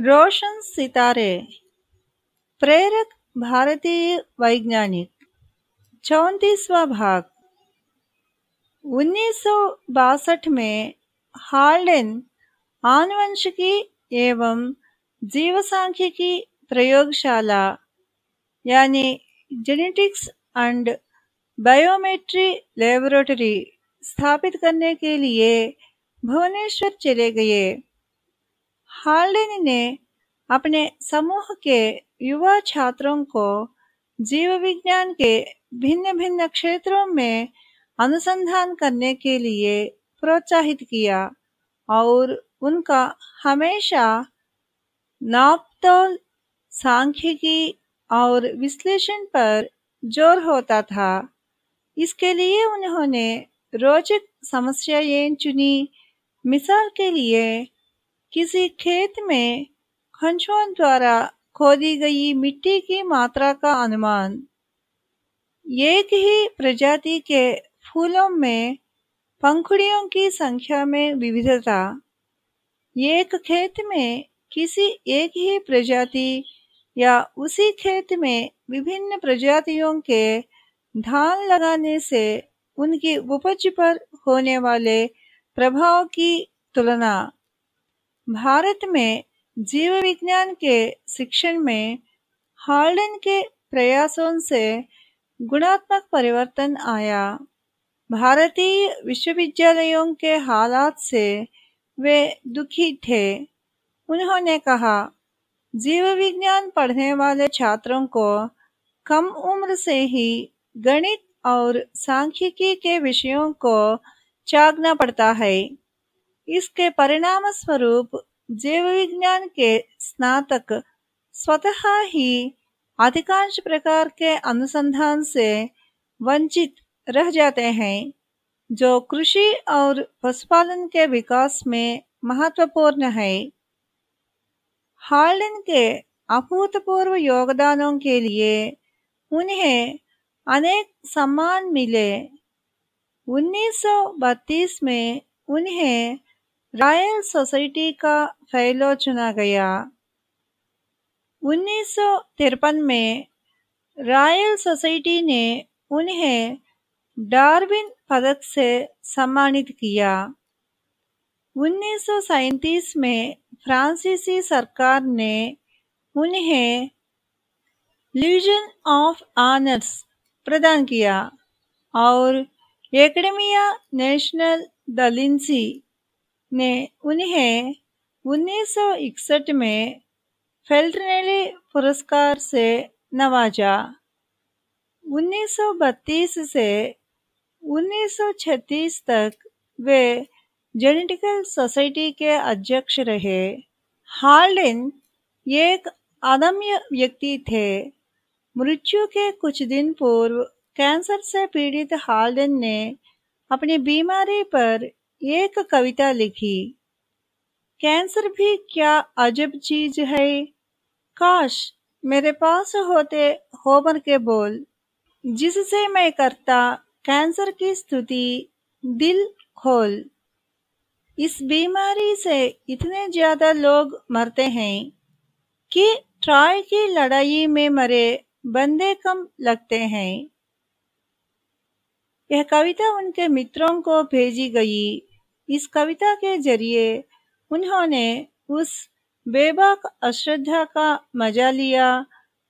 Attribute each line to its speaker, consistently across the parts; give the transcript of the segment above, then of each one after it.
Speaker 1: रोशन सितारे, प्रेरक भारतीय वैज्ञानिक, चौतीसवा भाग। उन्नीस सौ बासठ में हार्लेन आनुवंशिकी एवं जीवसांख्यिकी प्रयोगशाला, यानी जेनेटिक्स एंड बायोमेट्री लेबोरेटरी स्थापित करने के लिए भुवनेश्वर चले गए। हार्लेन ने अपने समूह के युवा छात्रों को जीव विज्ञान के भिन्न भिन्न क्षेत्रों में अनुसंधान करने के लिए प्रोत्साहित किया और उनका हमेशा नापतोल सांख्यिकी और विश्लेषण पर ज़ोर होता था। इसके लिए उन्होंने रोचक समस्याएँ चुनी। मिसाल के लिए किसी खेत में खंचुओं द्वारा खोदी गई मिट्टी की मात्रा का अनुमान। एक ही प्रजाति के फूलों में पंखुड़ियों की संख्या में विविधता। एक खेत में किसी एक ही प्रजाति या उसी खेत में विभिन्न प्रजातियों के धान लगाने से उनकी उपज पर होने वाले प्रभाव की तुलना। भारत में जीव विज्ञान के शिक्षण में हार्डन के प्रयासों से गुणात्मक परिवर्तन आया। भारतीय विश्वविद्यालयों के हालात से वे दुखी थे। उन्होंने कहा, जीव विज्ञान पढ़ने वाले छात्रों को कम उम्र से ही गणित और सांख्यिकी के विषयों को चागना पड़ता है। इसके परिणाम स्वरूप जैव विज्ञान के स्नातक स्वतः ही अधिकांश प्रकार के अनुसंधान से वंचित रह जाते हैं, जो कृषि और पशुपालन के विकास में महत्वपूर्ण है। हार्लिन के अभूतपूर्व योगदानों के लिए उन्हें अनेक सम्मान मिले। 1932 में उन्हें रॉयल सोसाइटी का फेलो चुना गया। उन्नीस सौ तिरपन में रॉयल सोसाइटी ने उन्हें डार्विन पदक से सम्मानित किया। उन्नीस में फ्रांसीसी सरकार ने उन्हें लीजन ऑफ़ ऑनर्स प्रदान किया और एकेडमिया नेशनल दलिंसी ने उन्हें 1961 में फेल्ट्रेली पुरस्कार से नवाजा। 1932 से 1936 तक वे जेनेटिकल सोसाइटी के अध्यक्ष रहे। हार्लिन एक अदम्य व्यक्ति थे। मृत्यु के कुछ दिन पूर्व कैंसर से पीड़ित हार्लिन ने अपनी बीमारी पर एक कविता लिखी। कैंसर भी क्या अजब चीज़ है? काश मेरे पास होते होबर के बोल। जिससे मैं करता कैंसर की स्तुति, दिल खोल। इस बीमारी से इतने ज़्यादा लोग मरते हैं कि ट्राय की लड़ाई में मरे बंदे कम लगते हैं। यह कविता उनके मित्रों को भेजी गई। इस कविता के ज़रिए उन्होंने उस बेबाक अश्रद्धा का मज़ा लिया,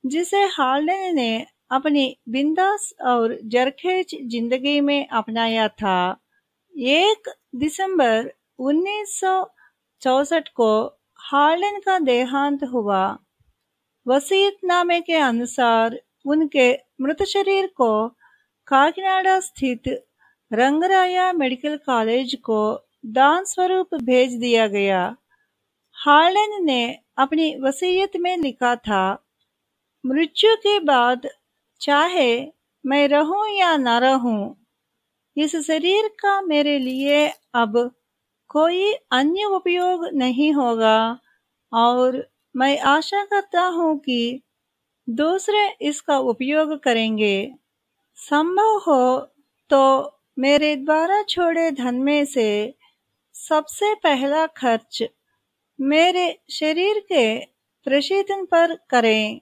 Speaker 1: जिसे हार्डन ने अपनी बिंदास और जरखेज ज़िंदगी में अपनाया था। एक दिसंबर 1964 को हार्लेन का देहांत हुआ। वसीयतनामे के अनुसार उनके मृत शरीर को काकीनाडा स्थित रंगराया मेडिकल कॉलेज को दान स्वरूप भेज दिया गया। हार्लेन ने अपनी वसीयत में लिखा था, मृत्यु के बाद चाहे मैं रहूँ या न रहूँ, इस शरीर का मेरे लिए अब कोई अन्य उपयोग नहीं होगा। और मैं आशा करता हूँ कि दूसरे इसका उपयोग करेंगे। संभव हो तो मेरे द्वारा छोड़े धन में से सबसे पहला खर्च मेरे शरीर के प्रशीतन पर करें।